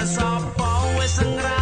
Sapa wis ngrang